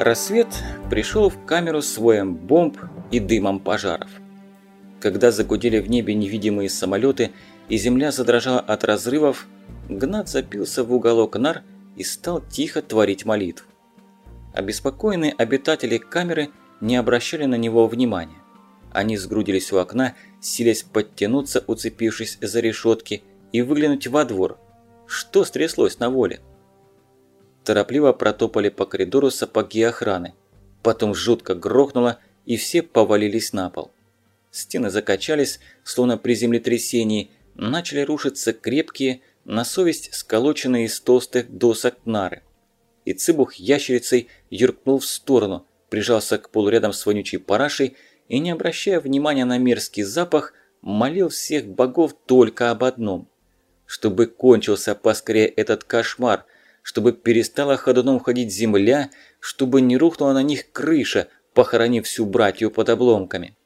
Рассвет пришел в камеру с воем бомб и дымом пожаров. Когда загудели в небе невидимые самолеты и земля задрожала от разрывов, Гнат запился в уголок нар и стал тихо творить молитву. Обеспокоенные обитатели камеры не обращали на него внимания. Они сгрудились у окна, силясь подтянуться, уцепившись за решетки, и выглянуть во двор. Что стряслось на воле? Торопливо протопали по коридору сапоги охраны. Потом жутко грохнуло, и все повалились на пол. Стены закачались, словно при землетрясении, начали рушиться крепкие, на совесть сколоченные из толстых досок нары. И цыбух ящерицей юркнул в сторону, прижался к полу рядом с вонючей парашей и, не обращая внимания на мерзкий запах, молил всех богов только об одном. Чтобы кончился поскорее этот кошмар, чтобы перестала ходуном ходить земля, чтобы не рухнула на них крыша, похоронив всю братью под обломками.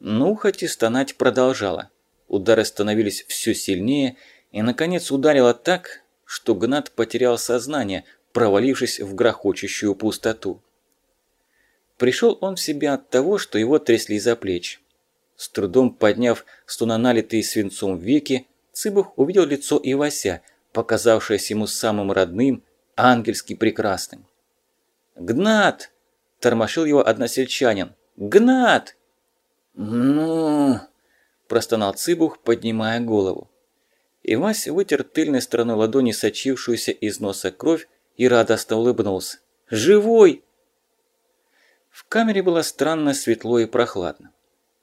Ну, хоть и стонать продолжала. Удары становились все сильнее, и, наконец, ударила так, что Гнат потерял сознание, провалившись в грохочущую пустоту. Пришел он в себя от того, что его трясли за плечи. С трудом подняв стуноналитые свинцом веки, Цыбух увидел лицо Ивася, показавшееся ему самым родным, ангельски прекрасным. «Гнат!» – тормошил его односельчанин. «Гнат!» «Ну...» – простонал Цыбух, поднимая голову. Ивась вытер тыльной стороной ладони сочившуюся из носа кровь и радостно улыбнулся. «Живой!» В камере было странно светло и прохладно.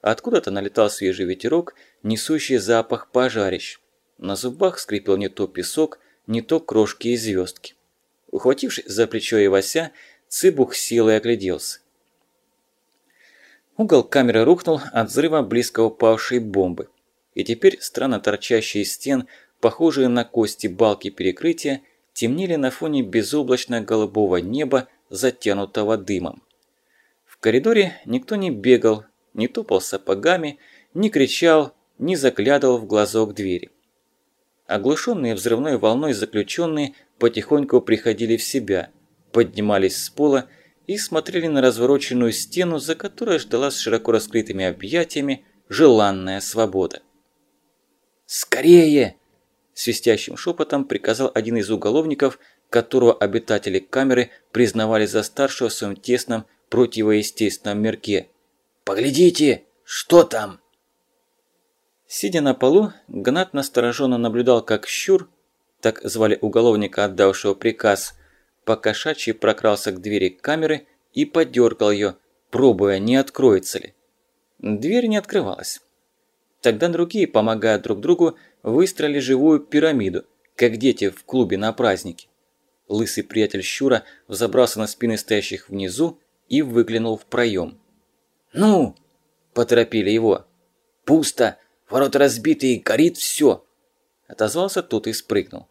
Откуда-то налетал свежий ветерок, несущий запах пожарищ. На зубах скрипел не то песок, не то крошки и звездки. Ухватившись за плечо Ивася, Цыбух силой огляделся. Угол камеры рухнул от взрыва близко упавшей бомбы. И теперь странно торчащие из стен, похожие на кости балки перекрытия, темнели на фоне безоблачно-голубого неба, затянутого дымом. В коридоре никто не бегал, не топал сапогами, не кричал, не заглядывал в глазок двери. Оглушенные взрывной волной заключенные потихоньку приходили в себя, поднимались с пола и смотрели на развороченную стену, за которой ждала с широко раскрытыми объятиями желанная свобода. «Скорее!» – свистящим шепотом приказал один из уголовников, которого обитатели камеры признавали за старшего в своем тесном противоестественном мирке. «Поглядите, что там?» Сидя на полу, Гнат настороженно наблюдал, как Щур, так звали уголовника, отдавшего приказ, покошачьи прокрался к двери камеры и подергал ее, пробуя, не откроется ли. Дверь не открывалась. Тогда другие, помогая друг другу, выстроили живую пирамиду, как дети в клубе на празднике. Лысый приятель Щура взобрался на спины стоящих внизу и выглянул в проем. «Ну!» – поторопили его. «Пусто! Ворота разбиты горит все!» Отозвался тот и спрыгнул.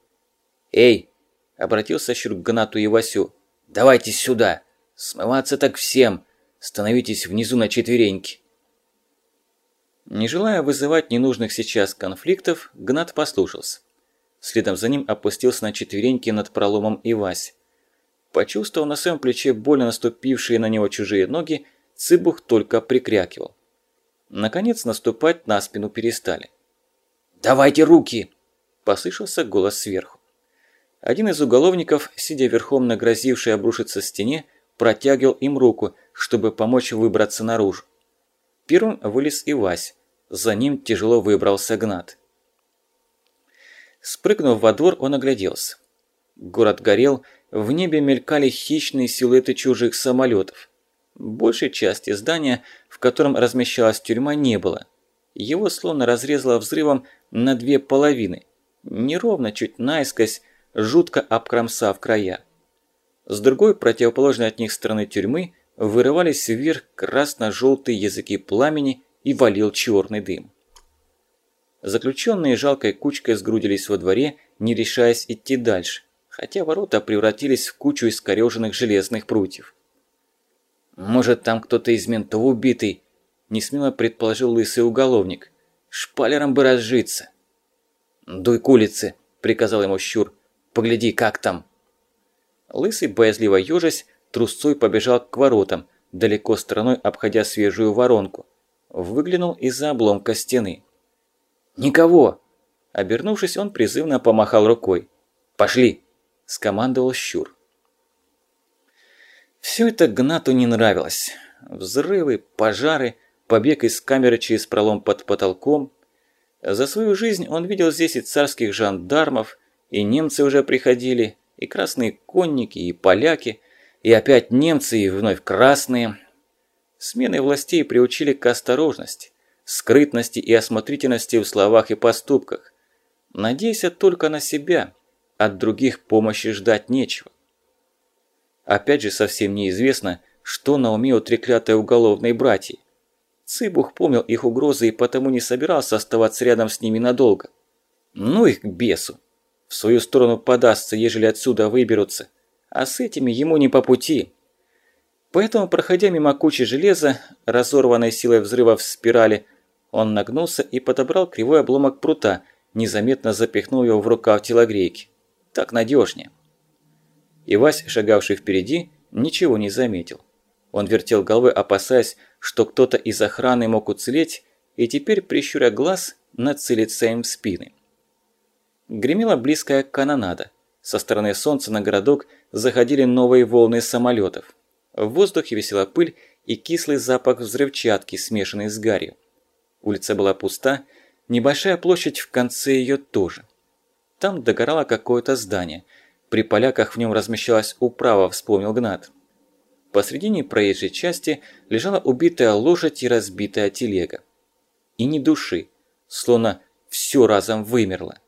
«Эй!» – обратился Щур к Гнату и Васю. «Давайте сюда! Смываться так всем! Становитесь внизу на четвереньки!» Не желая вызывать ненужных сейчас конфликтов, Гнат послушался. Следом за ним опустился на четвереньки над проломом и Вась. Почувствовав на своем плече больно наступившие на него чужие ноги, Цыбух только прикрякивал. Наконец наступать на спину перестали. «Давайте руки!» – послышался голос сверху. Один из уголовников, сидя верхом на грозившей обрушиться стене, протягивал им руку, чтобы помочь выбраться наружу. Первым вылез и Вась, за ним тяжело выбрался Гнат. Спрыгнув во двор, он огляделся. Город горел, в небе мелькали хищные силуэты чужих самолетов. Большей части здания, в котором размещалась тюрьма, не было. Его словно разрезало взрывом на две половины, неровно, чуть наискось, жутко обкромсав края. С другой, противоположной от них стороны тюрьмы, вырывались вверх красно-желтые языки пламени и валил черный дым. Заключенные жалкой кучкой сгрудились во дворе, не решаясь идти дальше хотя ворота превратились в кучу искореженных железных прутьев. «Может, там кто-то из ментов убитый?» – несмело предположил лысый уголовник. «Шпалером бы разжиться!» «Дуй к улице!» – приказал ему Щур. «Погляди, как там!» Лысый, боязливо ежась, трусцой побежал к воротам, далеко стороной обходя свежую воронку. Выглянул из-за обломка стены. «Никого!» Обернувшись, он призывно помахал рукой. «Пошли!» – скомандовал Щур. Все это Гнату не нравилось. Взрывы, пожары, побег из камеры через пролом под потолком. За свою жизнь он видел здесь и царских жандармов, и немцы уже приходили, и красные конники, и поляки, и опять немцы, и вновь красные. Смены властей приучили к осторожности, скрытности и осмотрительности в словах и поступках. Надейся только на себя, от других помощи ждать нечего. Опять же совсем неизвестно, что на уме у треклятой уголовной братьи. Цыбух помнил их угрозы и потому не собирался оставаться рядом с ними надолго. Ну их к бесу. В свою сторону подастся, ежели отсюда выберутся. А с этими ему не по пути. Поэтому, проходя мимо кучи железа, разорванной силой взрыва в спирали, он нагнулся и подобрал кривой обломок прута, незаметно запихнул его в рукав телогрейки. Так надежнее. И Вась, шагавший впереди, ничего не заметил. Он вертел головой, опасаясь, что кто-то из охраны мог уцелеть, и теперь, прищуря глаз, нацелится им в спины. Гремела близкая канонада. Со стороны солнца на городок заходили новые волны самолетов. В воздухе висела пыль и кислый запах взрывчатки, смешанный с гарью. Улица была пуста, небольшая площадь в конце ее тоже. Там догорало какое-то здание. При поляках в нем размещалась управа, вспомнил Гнат. Посредине проезжей части лежала убитая лошадь и разбитая телега. И ни души, словно все разом вымерло.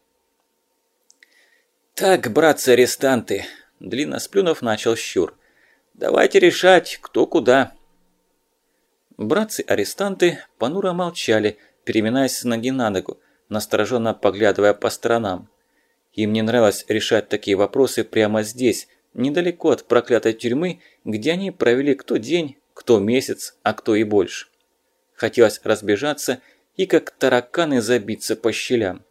«Так, братцы-арестанты», – длинно сплюнув, начал Щур. «Давайте решать, кто куда». Братцы-арестанты понуро молчали, переминаясь с ноги на ногу, настороженно поглядывая по сторонам. Им не нравилось решать такие вопросы прямо здесь, недалеко от проклятой тюрьмы, где они провели кто день, кто месяц, а кто и больше. Хотелось разбежаться и как тараканы забиться по щелям.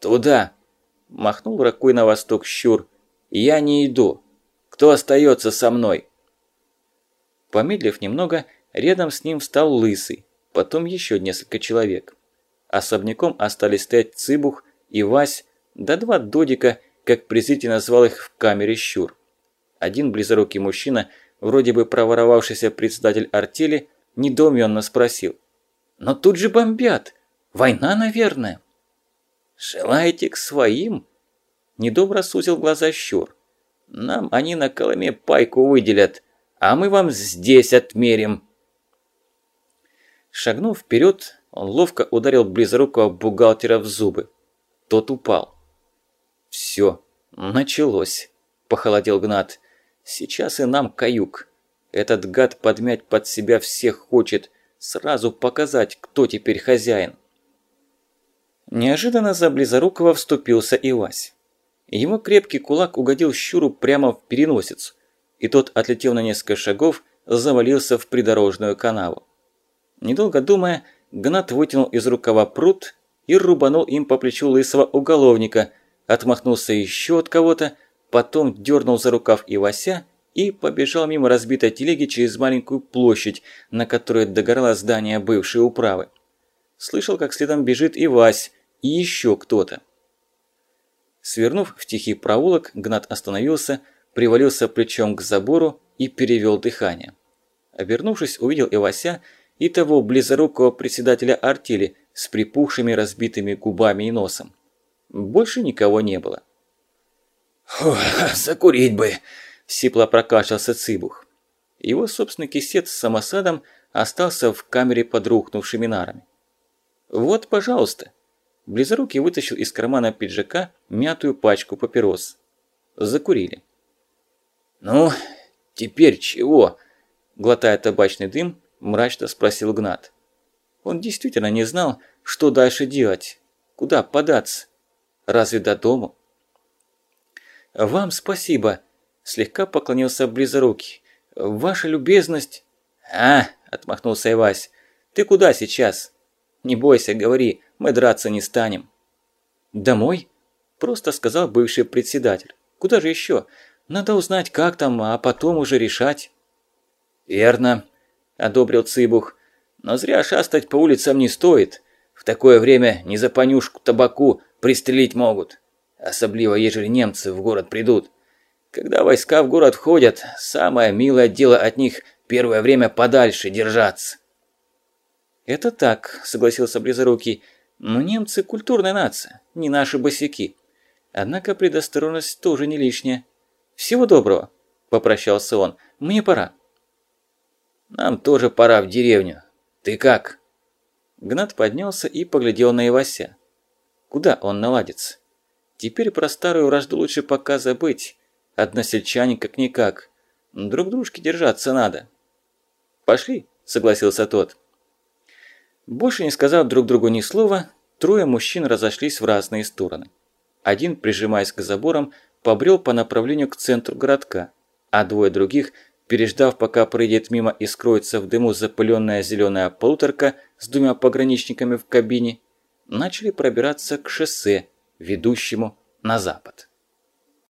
«Туда!» – махнул ракой на восток щур. «Я не иду. Кто остается со мной?» Помедлив немного, рядом с ним встал Лысый, потом еще несколько человек. Особняком остались стоять Цыбух и Вась, да два додика, как презрительно назвал их в камере щур. Один близорукий мужчина, вроде бы проворовавшийся председатель артели, недоуменно спросил. «Но тут же бомбят! Война, наверное!» «Желаете к своим?» Недобро сузил глаза щур. «Нам они на Колыме пайку выделят, а мы вам здесь отмерим!» Шагнув вперед, он ловко ударил близорукого бухгалтера в зубы. Тот упал. «Все, началось», – похолодел Гнат. «Сейчас и нам каюк. Этот гад подмять под себя всех хочет, сразу показать, кто теперь хозяин». Неожиданно за Близорукова вступился и Вась. Его крепкий кулак угодил Щуру прямо в переносицу, и тот, отлетев на несколько шагов, завалился в придорожную канаву. Недолго думая, Гнат вытянул из рукава пруд и рубанул им по плечу лысого уголовника, отмахнулся еще от кого-то, потом дернул за рукав Ивася и побежал мимо разбитой телеги через маленькую площадь, на которой догорало здание бывшей управы. Слышал, как следом бежит Ивась и еще кто-то. Свернув в тихий проулок, Гнат остановился, привалился плечом к забору и перевел дыхание. Обернувшись, увидел Ивася и того близорукого председателя артели с припухшими разбитыми губами и носом. Больше никого не было. «Фу, закурить бы!» – сипло прокашлялся Цыбух. Его собственный кисет с самосадом остался в камере под рухнувшими нарами. «Вот, пожалуйста!» Близорукий вытащил из кармана пиджака мятую пачку папирос. Закурили. «Ну, теперь чего?» Глотая табачный дым, мрачно спросил Гнат. Он действительно не знал, что дальше делать, куда податься. Разве до дому? «Вам спасибо», – слегка поклонился близорукий. «Ваша любезность...» «А!» – отмахнулся Ивась. «Ты куда сейчас?» «Не бойся, говори, мы драться не станем». «Домой?» – просто сказал бывший председатель. «Куда же еще? Надо узнать, как там, а потом уже решать». «Верно», – одобрил Цыбух. «Но зря шастать по улицам не стоит. В такое время не за понюшку табаку пристрелить могут. Особливо, ежели немцы в город придут. Когда войска в город входят, самое милое дело от них первое время подальше держаться». «Это так», – согласился Близорукий. «Но немцы – культурная нация, не наши босяки. Однако предосторожность тоже не лишняя. Всего доброго», – попрощался он. «Мне пора». «Нам тоже пора в деревню. Ты как?» Гнат поднялся и поглядел на Ивася. Куда он наладится? Теперь про старую вражду лучше пока забыть. Односельчане как-никак. Друг дружки держаться надо. «Пошли», – согласился тот. Больше не сказав друг другу ни слова, трое мужчин разошлись в разные стороны. Один, прижимаясь к заборам, побрел по направлению к центру городка, а двое других, переждав, пока пройдет мимо и скроется в дыму запыленная зеленая полуторка с двумя пограничниками в кабине, начали пробираться к шоссе, ведущему на запад.